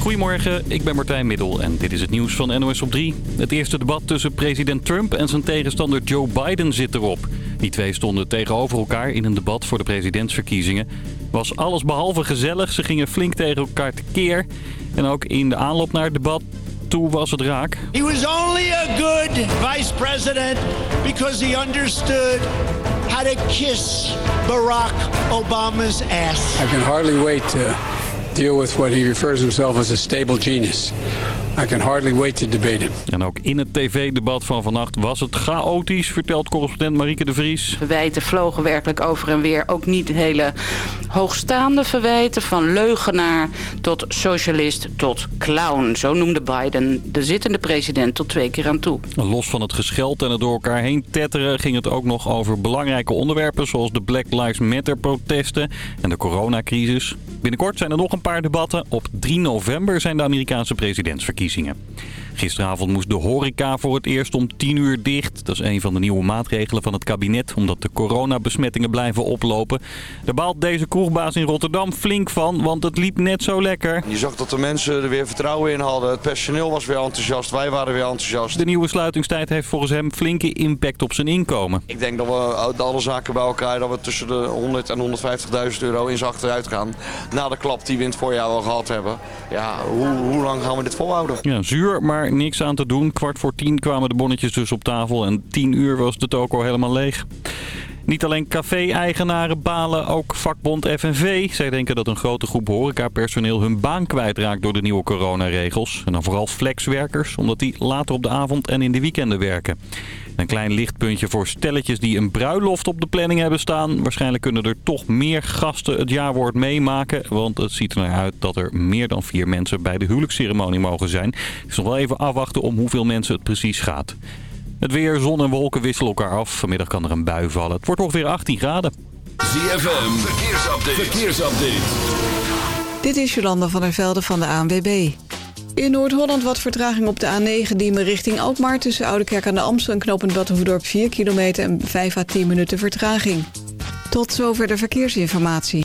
Goedemorgen, ik ben Martijn Middel en dit is het nieuws van NOS op 3. Het eerste debat tussen president Trump en zijn tegenstander Joe Biden zit erop. Die twee stonden tegenover elkaar in een debat voor de presidentsverkiezingen. Was alles behalve gezellig, ze gingen flink tegen elkaar tekeer. En ook in de aanloop naar het debat toe was het raak. He was only a good vice president because he understood how to kiss Barack Obama's ass. I can hardly wait to deal with what he refers himself as a stable genius. I can hardly wait to debate him. En ook in het tv-debat van vannacht was het chaotisch, vertelt correspondent Marieke de Vries. Verwijten vlogen werkelijk over en weer. Ook niet hele hoogstaande verwijten. Van leugenaar tot socialist tot clown. Zo noemde Biden de zittende president tot twee keer aan toe. Los van het gescheld en het door elkaar heen tetteren... ging het ook nog over belangrijke onderwerpen... zoals de Black Lives Matter protesten en de coronacrisis. Binnenkort zijn er nog een paar debatten. Op 3 november zijn de Amerikaanse presidentsverkiezingen. verkiezingen. Gisteravond moest de horeca voor het eerst om 10 uur dicht. Dat is een van de nieuwe maatregelen van het kabinet... omdat de coronabesmettingen blijven oplopen. Daar baalt deze kroegbaas in Rotterdam flink van... want het liep net zo lekker. Je zag dat de mensen er weer vertrouwen in hadden. Het personeel was weer enthousiast. Wij waren weer enthousiast. De nieuwe sluitingstijd heeft volgens hem flinke impact op zijn inkomen. Ik denk dat we alle zaken bij elkaar... dat we tussen de 100 en 150.000 euro in achteruit gaan. Na de klap die we in het voorjaar al gehad hebben. Ja, hoe, hoe lang gaan we dit volhouden? Ja, zuur, maar niks aan te doen. Kwart voor tien kwamen de bonnetjes dus op tafel en tien uur was de toko helemaal leeg. Niet alleen café-eigenaren balen, ook vakbond FNV. Zij denken dat een grote groep horecapersoneel hun baan kwijtraakt door de nieuwe coronaregels. En dan vooral flexwerkers, omdat die later op de avond en in de weekenden werken. Een klein lichtpuntje voor stelletjes die een bruiloft op de planning hebben staan. Waarschijnlijk kunnen er toch meer gasten het jaarwoord meemaken. Want het ziet er naar uit dat er meer dan vier mensen bij de huwelijksceremonie mogen zijn. Het is nog wel even afwachten om hoeveel mensen het precies gaat. Het weer, zon en wolken wisselen elkaar af. Vanmiddag kan er een bui vallen. Het wordt ongeveer 18 graden. ZFM, verkeersupdate. verkeersupdate. Dit is Jolanda van der Velde van de ANWB. In Noord-Holland wat vertraging op de A9 Diemen richting Alkmaar... tussen Oudekerk aan de Amstel en knooppunt Battenhoedorp 4 kilometer... en 5 à 10 minuten vertraging. Tot zover de verkeersinformatie.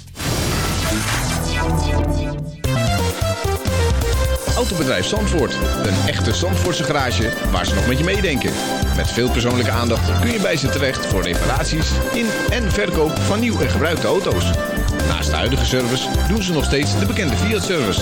Autobedrijf Zandvoort. Een echte Zandvoortse garage waar ze nog met je meedenken. Met veel persoonlijke aandacht kun je bij ze terecht... voor reparaties in en verkoop van nieuw en gebruikte auto's. Naast de huidige service doen ze nog steeds de bekende Fiat-service...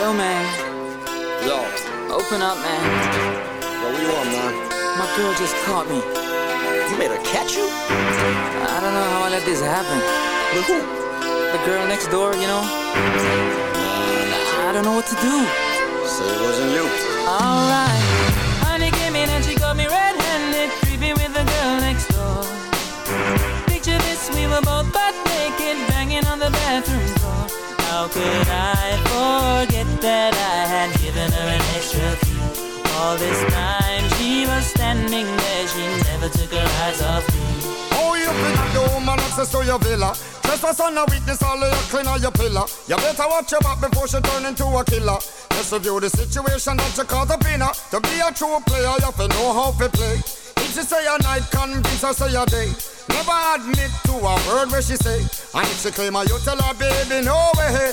Yo, man. Yo. Open up, man. Yo, what you want, man? My girl just caught me. You made her catch you? I don't know how I let this happen. With who? The girl next door, you know? I don't know what to do. Say it wasn't you. Alright. How could I forget that I had given her an extra key? All this time she was standing there, she never took her eyes off me. Oh, you a the woman access to your villa. Trespass on a weakness, all of your clean on your pillar. You better watch your back before she turn into a killer. Just review the situation that you call the winner. To be a true player, you have to know how to play. If she say a night, convince her say a day. Never admit to a word where she say. And if she claim her, you tell her, baby, no way.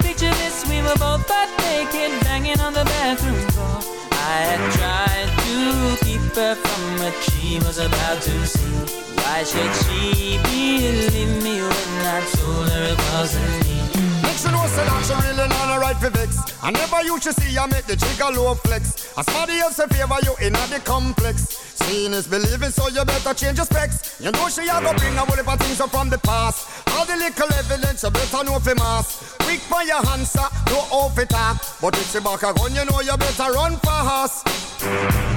Picture this, we were both butt naked, banging on the bathroom floor. I had tried to keep her from what she was about to see. Why should she believe me when I told her it wasn't me? She know say that she really not a right for vex. I never used to see her make the jigger low flex. As somebody else in favor you in a the complex. Seeing is believing, so you better change your specs. You know she a go bring a whole heap of things up from the past. All the little evidence you better know for mass. Quick for your answer, no off it talk. Ah. But if she back a gun, you know you better run fast.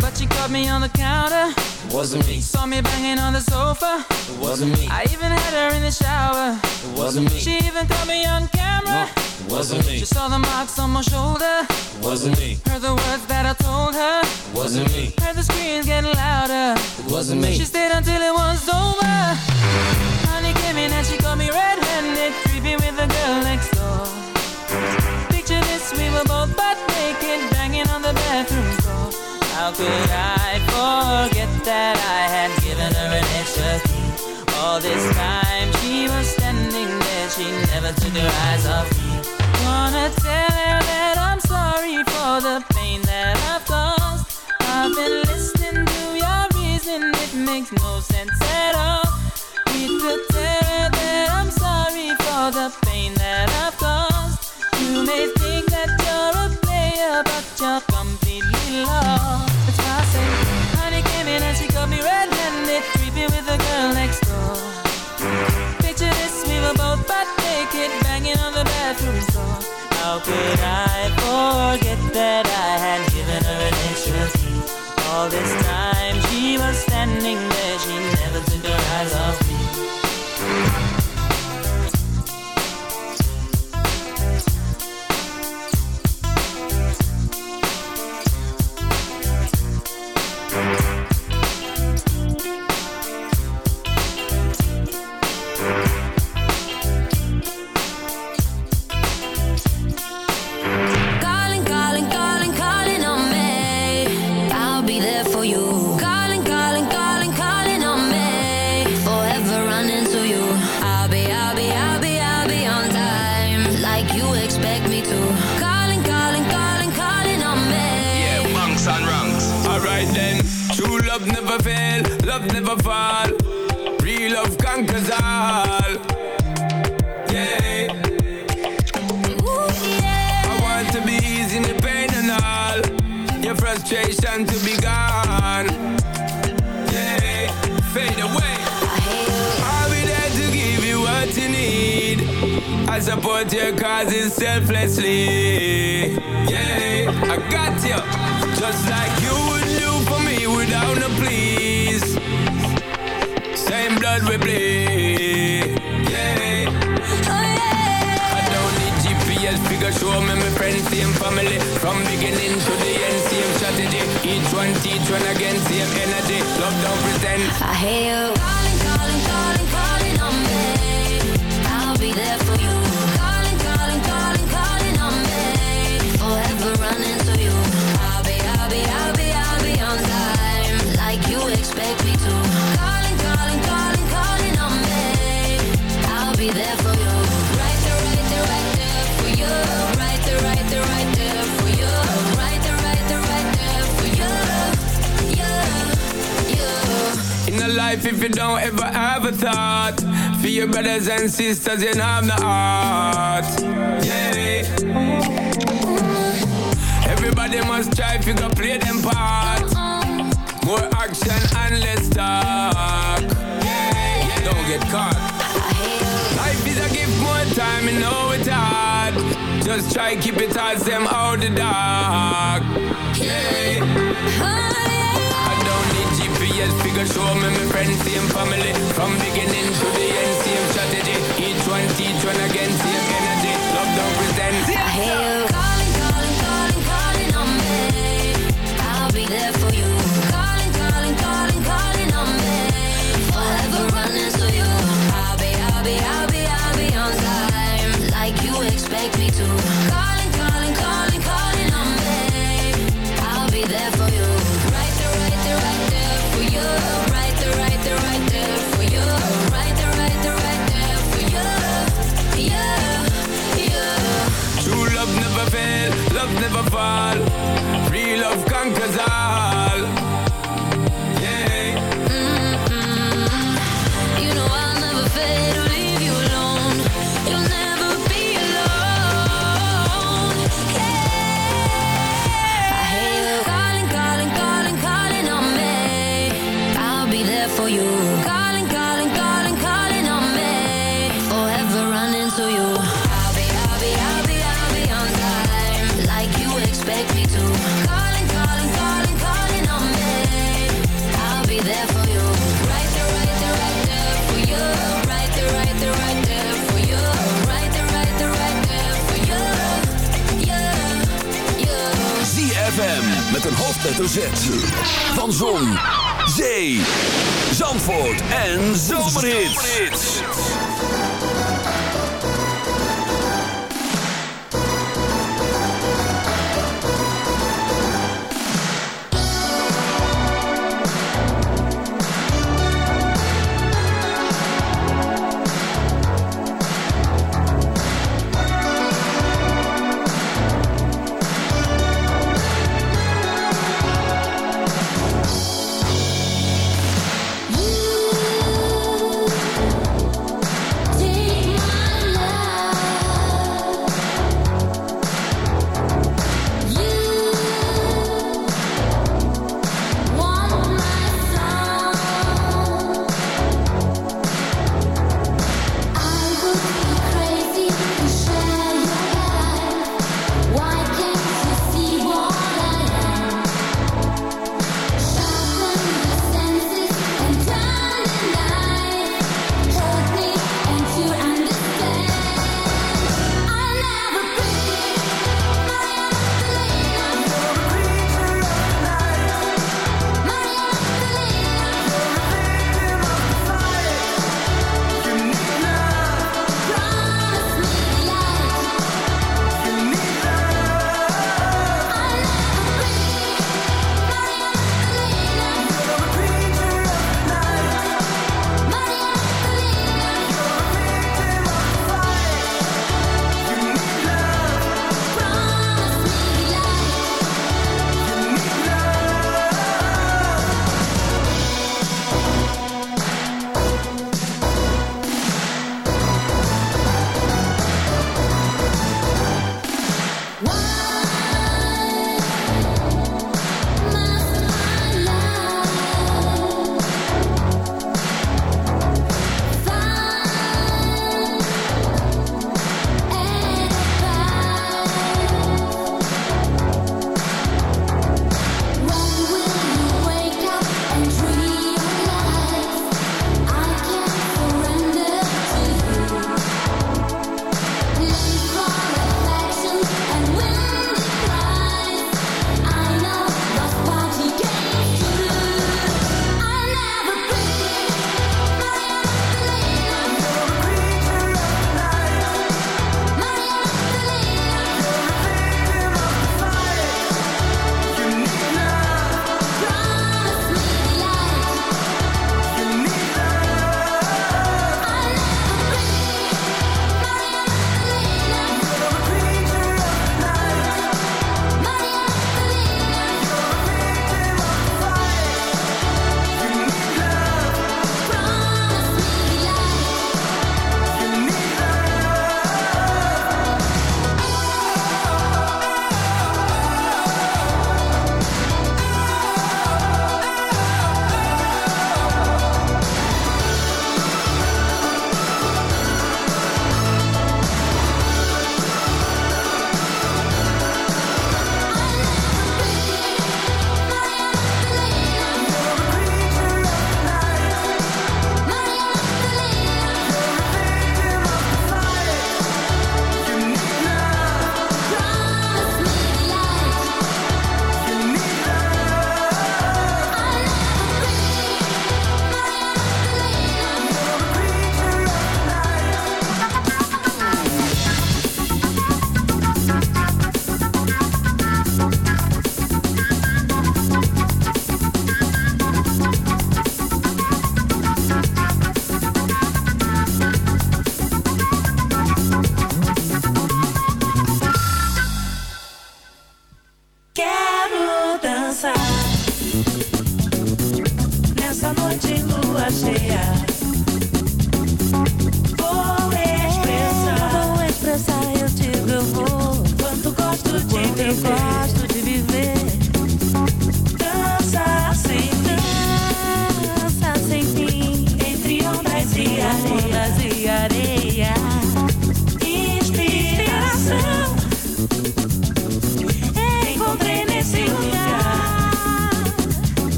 But she caught me on the counter. It wasn't me. Saw me banging on the sofa. It wasn't me. I even had her in the shower. It wasn't me. She even caught me on camera. It wasn't me. She saw the marks on my shoulder. It wasn't me. Heard the words that I told her. It wasn't me. Heard the screams getting louder. It wasn't me. She stayed until it was over. Honey came in and she caught me red-handed, creepy with the girl next door. Picture this, we were both butt naked, banging on the bathroom floor. How could I her eyes off me. Wanna tell her that I'm sorry for the pain that I've caused. I've been listening to your reason, it makes no sense at all. Need to tell her that I'm sorry for the pain that I've caused. You may think that you're a player, but you're completely lost. How could I frustration to be gone. Yeah, fade away. I'll be there to give you what you need. I support your causes selflessly. Yeah, I got you. Just like you would do for me without no please. Same blood we bleed. Yeah. Oh, I don't need GPS figure show me my friends, same family. From beginning to the end, strategy. Each one teach one again, same energy. Love don't pretend. I hear you life, if you don't ever have a thought for your brothers and sisters, you don't have the heart. Yeah. Everybody must try if you go play them part. More action and less talk. Yeah. Don't get caught. Life is a gift, more time, you know it's hard. Just try keep it as them out the dark. Yeah. Need figure show me my friends, same family. From beginning to the end, same strategy. Each one teach one again, same energy. Love don't pretend.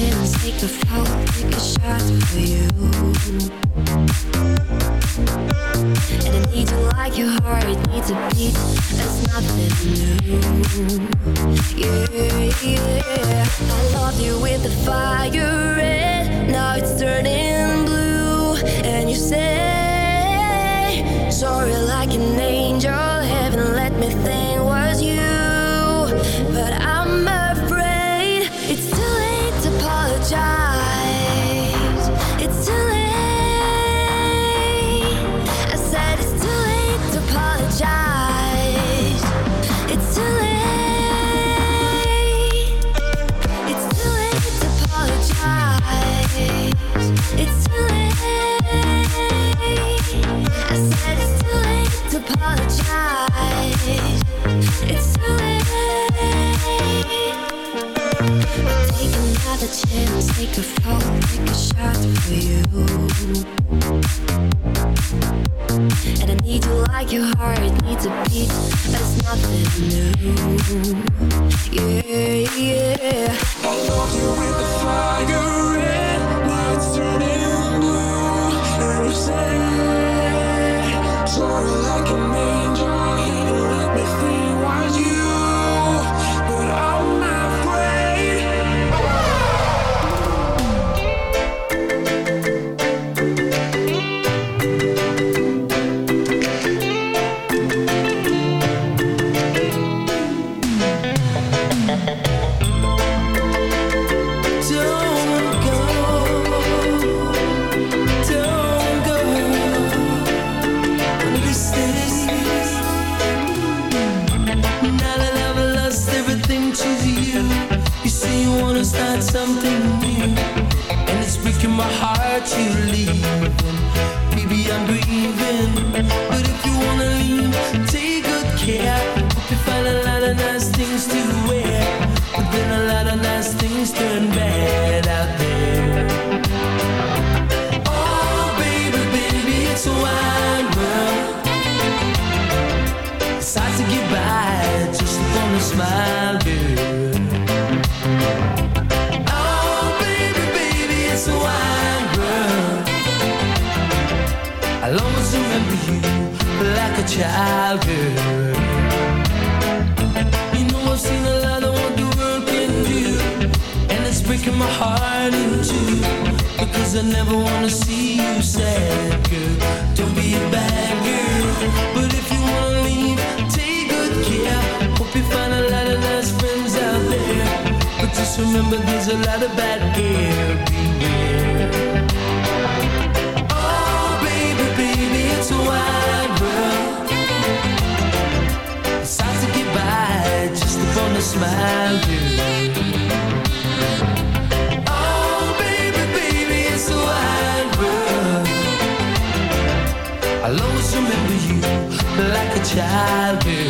take a float, take a shot for you. And I need you like your heart needs a beat, that's nothing new. Yeah, yeah. I love you with the fire red, now it's turning blue. And you say, sorry like an angel, heaven let me think was you. But I'm shine. Take a fall, take a shot for you. And I need you like your heart needs a beat, it's nothing new. Yeah, yeah. I love you with the fire red, lights turning blue. And you like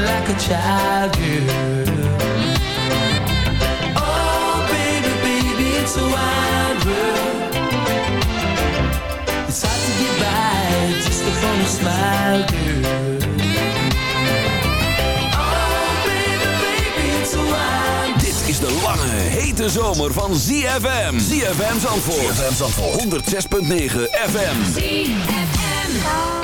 Like a child, girl. Oh, baby, baby, it's a wide world. It's hard to get by just upon a smile, girl. Dit is de lange, hete zomer van ZFM. ZFM Zandvoort. ZFM Zandvoort. 106.9 FM. Don't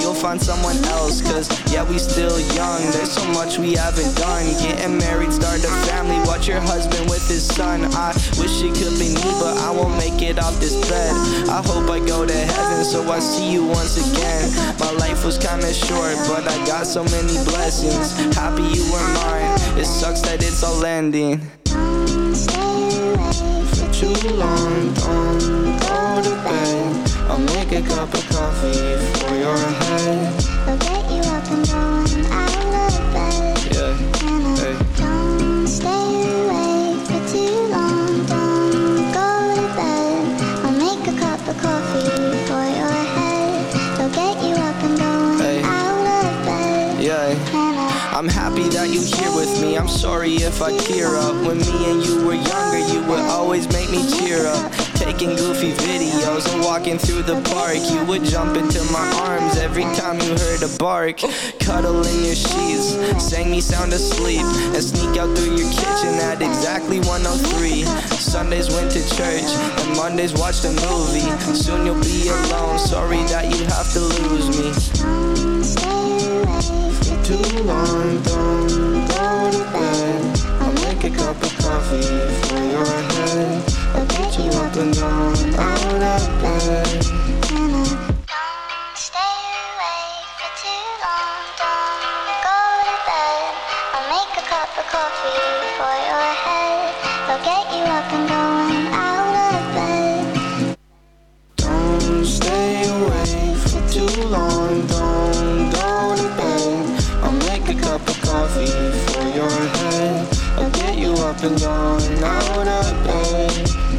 find someone else. Cause yeah, we still young, there's so much we haven't done. Getting married, start a family, watch your husband with his son. I wish it could be me, but I won't make it off this bed. I hope I go to heaven, so I see you once again. My life was kinda short, but I got so many blessings. Happy you were mine, it sucks that it's all ending. For too long, a cup of coffee for your head. I'll get you up and going out of bed. Yeah. And hey. don't stay awake for too long. Don't go to bed. I'll make a cup of coffee for your head. I'll get you up and going hey. out of bed. Yeah. I'm happy that you're here with me. I'm sorry if I tear up. When me and you were younger, you would always make me cheer up. Taking goofy videos and walking through the park. You would jump into my arms every time you heard a bark. Cuddle in your sheets, sang me sound asleep, and sneak out through your kitchen at exactly 103. Sundays went to church, and Mondays watched a movie. Soon you'll be alone, sorry that you have to lose me. Too long, don't go to bed. I'll make a cup of coffee for your head. I'll get you up and down out of bed. Stay awake for too long. Don't go to bed. I'll make a cup of coffee for your head. I'll get you up and up and going out of bed.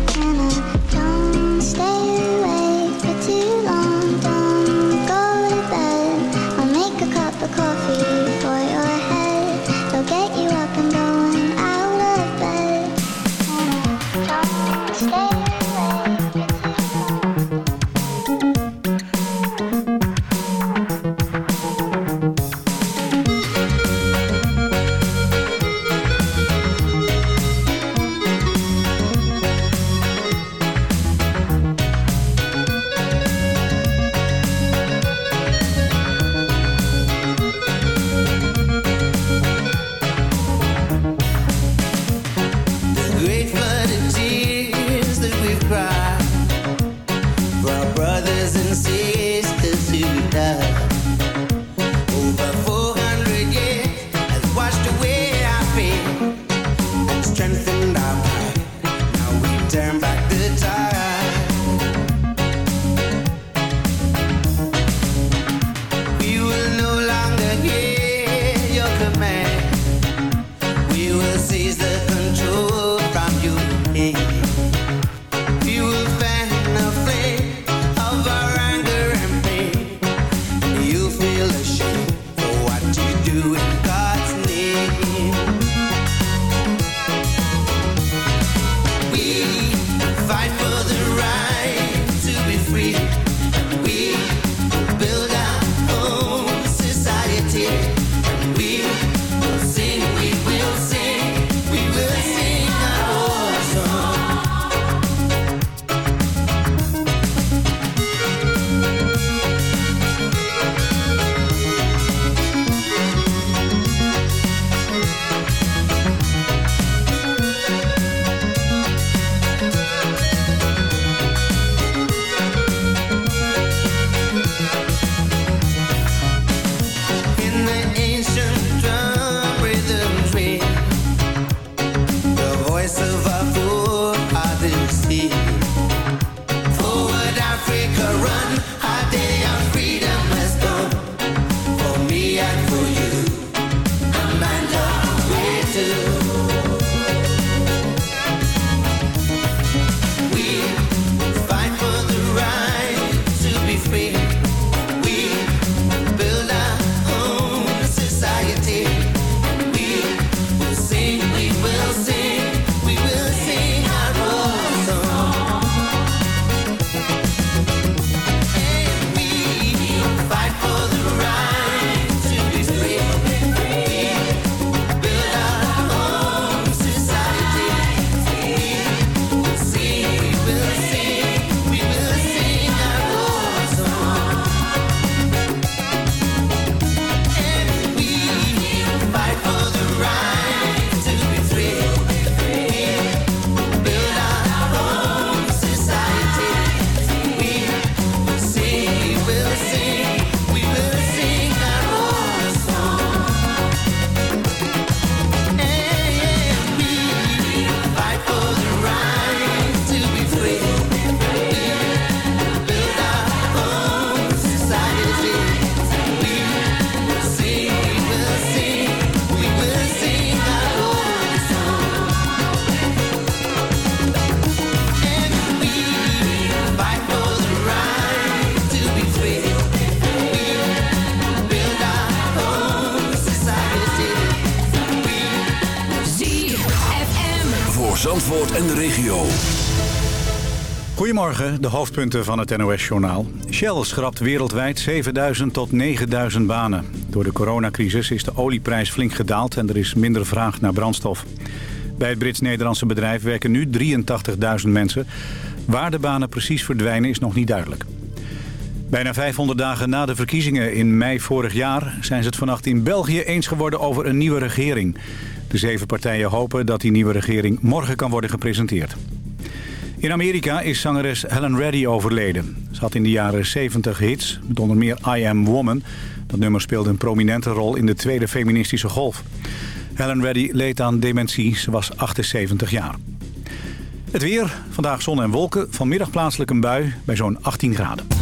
fight for the right. Goedemorgen, de hoofdpunten van het NOS-journaal. Shell schrapt wereldwijd 7000 tot 9000 banen. Door de coronacrisis is de olieprijs flink gedaald en er is minder vraag naar brandstof. Bij het Brits-Nederlandse bedrijf werken nu 83.000 mensen. Waar de banen precies verdwijnen is nog niet duidelijk. Bijna 500 dagen na de verkiezingen in mei vorig jaar... zijn ze het vannacht in België eens geworden over een nieuwe regering. De zeven partijen hopen dat die nieuwe regering morgen kan worden gepresenteerd. In Amerika is zangeres Helen Reddy overleden. Ze had in de jaren 70 hits, met onder meer I Am Woman. Dat nummer speelde een prominente rol in de tweede feministische golf. Helen Reddy leed aan dementie, ze was 78 jaar. Het weer, vandaag zon en wolken, vanmiddag plaatselijk een bui bij zo'n 18 graden.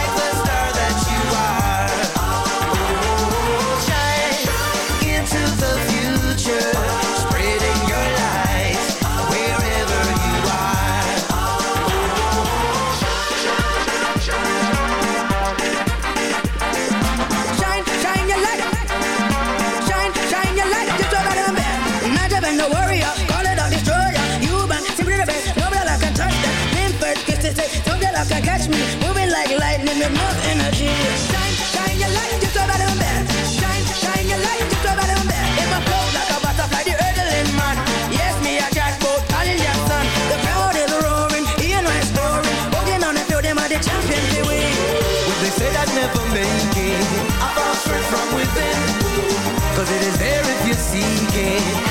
there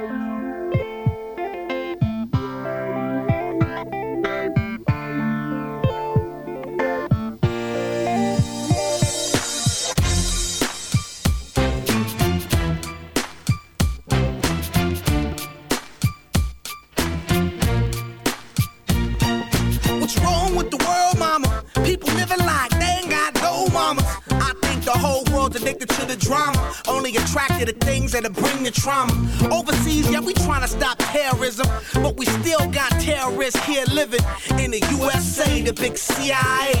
Here living in the USA, the big CIA.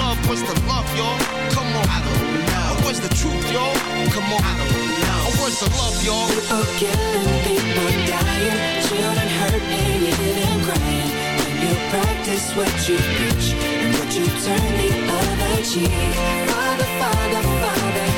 love? What's the love, y'all? Come on. I don't know. Where's the truth, y'all? Come on. I don't know. Where's the love, y'all? People killing, people dying, children hurt, pain, crying. When you practice what you preach and what you turn the other cheek. Father, Father, Father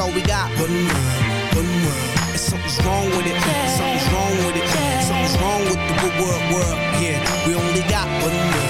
all we got. One world, one world. And something's wrong with it. Something's wrong with it. Something's wrong with the world, world. Yeah, we only got one world.